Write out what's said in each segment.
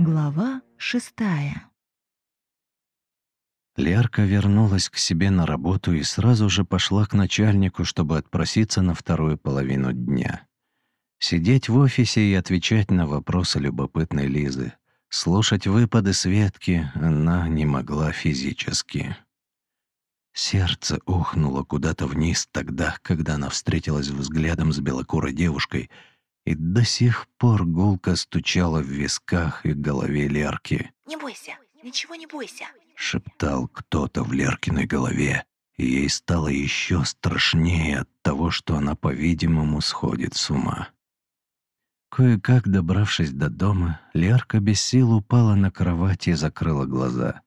Глава шестая. Лерка вернулась к себе на работу и сразу же пошла к начальнику, чтобы отпроситься на вторую половину дня. Сидеть в офисе и отвечать на вопросы любопытной Лизы. Слушать выпады Светки она не могла физически. Сердце ухнуло куда-то вниз тогда, когда она встретилась взглядом с белокурой девушкой — и до сих пор гулко стучала в висках и голове Лерки. «Не бойся, ничего не бойся», — шептал кто-то в Леркиной голове. И ей стало еще страшнее от того, что она, по-видимому, сходит с ума. Кое-как добравшись до дома, Лерка без сил упала на кровать и закрыла глаза.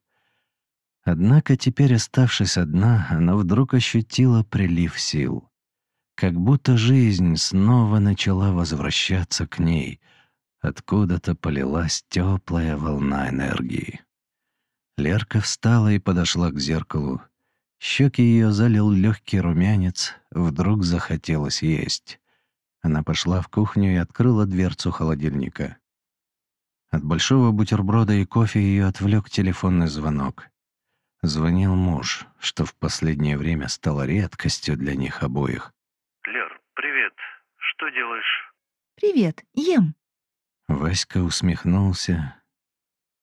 Однако теперь, оставшись одна, она вдруг ощутила прилив сил. Как будто жизнь снова начала возвращаться к ней. Откуда-то полилась теплая волна энергии. Лерка встала и подошла к зеркалу. Щеки ее залил легкий румянец, вдруг захотелось есть. Она пошла в кухню и открыла дверцу холодильника. От большого бутерброда и кофе ее отвлек телефонный звонок. Звонил муж, что в последнее время стало редкостью для них обоих. Что делаешь?» «Привет, ем». Васька усмехнулся,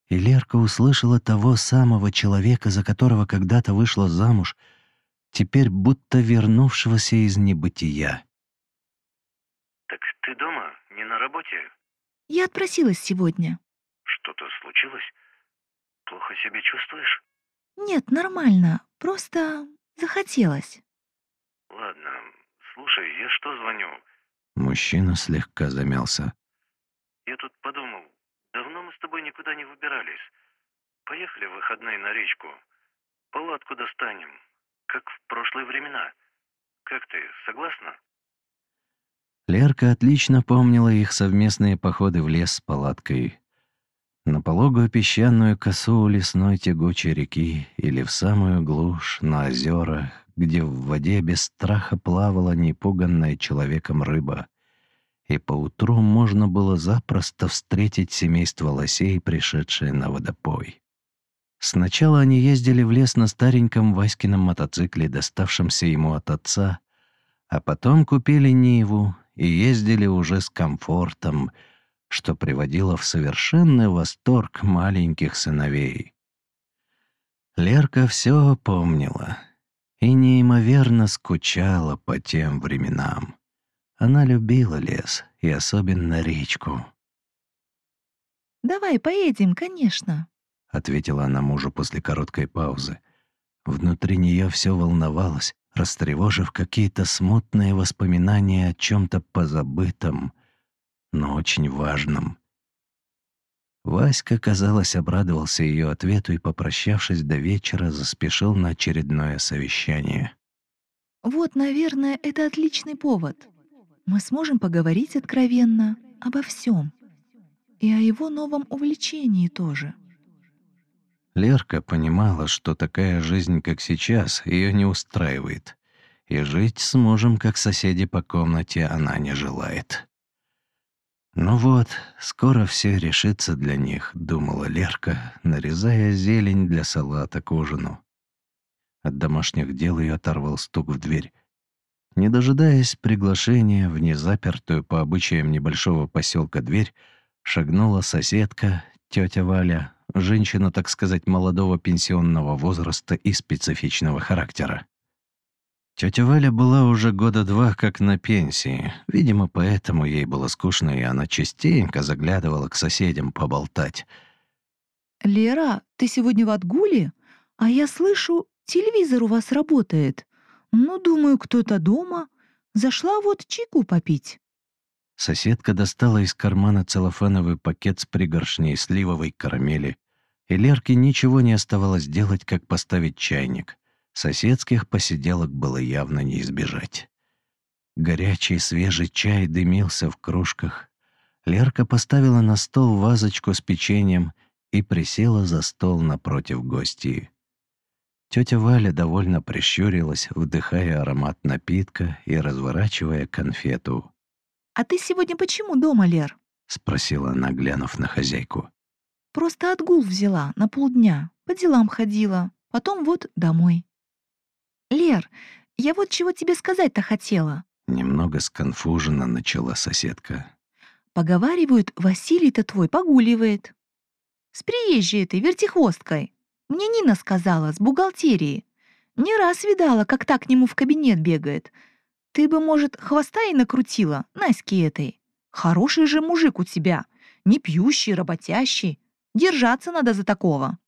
и Лерка услышала того самого человека, за которого когда-то вышла замуж, теперь будто вернувшегося из небытия. «Так ты дома, не на работе?» «Я отпросилась сегодня». «Что-то случилось? Плохо себя чувствуешь?» «Нет, нормально, просто захотелось». «Ладно, слушай, я что звоню?» Мужчина слегка замялся. «Я тут подумал, давно мы с тобой никуда не выбирались. Поехали в выходные на речку. Палатку достанем, как в прошлые времена. Как ты, согласна?» Лерка отлично помнила их совместные походы в лес с палаткой. На пологую песчаную косу лесной тягучей реки или в самую глушь на озерах, где в воде без страха плавала непуганная человеком рыба, и поутру можно было запросто встретить семейство лосей, пришедшее на водопой. Сначала они ездили в лес на стареньком Васькином мотоцикле, доставшемся ему от отца, а потом купили Ниву и ездили уже с комфортом, что приводило в совершенный восторг маленьких сыновей. Лерка все помнила — и неимоверно скучала по тем временам. Она любила лес и особенно речку. «Давай поедем, конечно», — ответила она мужу после короткой паузы. Внутри нее все волновалось, растревожив какие-то смутные воспоминания о чем-то позабытом, но очень важном. Васька, казалось, обрадовался ее ответу и, попрощавшись до вечера, заспешил на очередное совещание. «Вот, наверное, это отличный повод. Мы сможем поговорить откровенно обо всем. И о его новом увлечении тоже». Лерка понимала, что такая жизнь, как сейчас, ее не устраивает, и жить с мужем, как соседи по комнате, она не желает. «Ну вот, скоро все решится для них», — думала Лерка, нарезая зелень для салата к ужину. От домашних дел ее оторвал стук в дверь. Не дожидаясь приглашения в незапертую по обычаям небольшого поселка дверь, шагнула соседка, тетя Валя, женщина, так сказать, молодого пенсионного возраста и специфичного характера. Тетя Валя была уже года два как на пенсии. Видимо, поэтому ей было скучно, и она частенько заглядывала к соседям поболтать. «Лера, ты сегодня в отгуле? А я слышу, телевизор у вас работает. Ну, думаю, кто-то дома. Зашла вот чайку попить». Соседка достала из кармана целлофановый пакет с пригоршней сливовой карамели, и Лерке ничего не оставалось делать, как поставить чайник — Соседских посиделок было явно не избежать. Горячий свежий чай дымился в кружках. Лерка поставила на стол вазочку с печеньем и присела за стол напротив гостей. Тетя Валя довольно прищурилась, вдыхая аромат напитка и разворачивая конфету. «А ты сегодня почему дома, Лер?» — спросила она, глянув на хозяйку. Просто отгул взяла на полдня, по делам ходила, потом вот домой. Лер, я вот чего тебе сказать-то хотела. Немного сконфуженно начала соседка. Поговаривают, Василий-то твой погуливает. С приезжей этой вертихвосткой. Мне Нина сказала, с бухгалтерии. Не раз видала, как так к нему в кабинет бегает. Ты бы, может, хвоста и накрутила, Наське этой. Хороший же мужик у тебя. Не пьющий, работящий. Держаться надо за такого.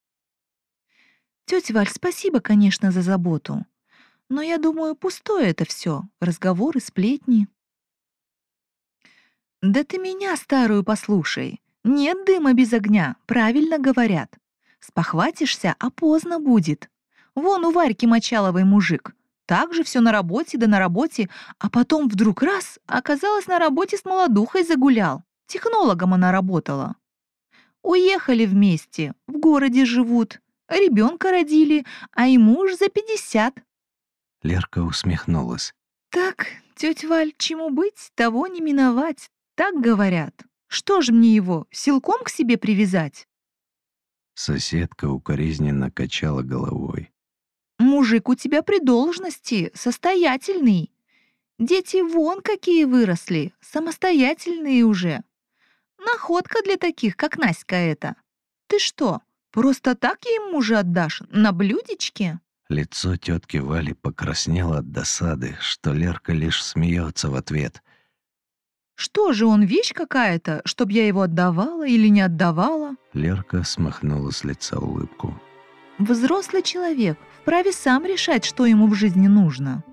Тетя Валь, спасибо, конечно, за заботу. Но я думаю, пустое это все, разговоры, сплетни. Да ты меня, старую, послушай. Нет дыма без огня, правильно говорят. Спохватишься, а поздно будет. Вон у Варьки Мочаловой мужик. Так же все на работе да на работе, а потом вдруг раз оказалось на работе с молодухой загулял. Технологом она работала. Уехали вместе, в городе живут, ребенка родили, а ему уж за пятьдесят. Лерка усмехнулась. Так, тетя Валь, чему быть, того не миновать, так говорят. Что ж мне его, силком к себе привязать? Соседка укоризненно качала головой. Мужик у тебя при должности, состоятельный. Дети вон какие выросли, самостоятельные уже. Находка для таких, как Наська эта. Ты что, просто так ей мужа отдашь, на блюдечке? Лицо тетки Вали покраснело от досады, что Лерка лишь смеется в ответ. Что же он, вещь какая-то, чтоб я его отдавала или не отдавала? Лерка смахнула с лица улыбку. Взрослый человек вправе сам решать, что ему в жизни нужно.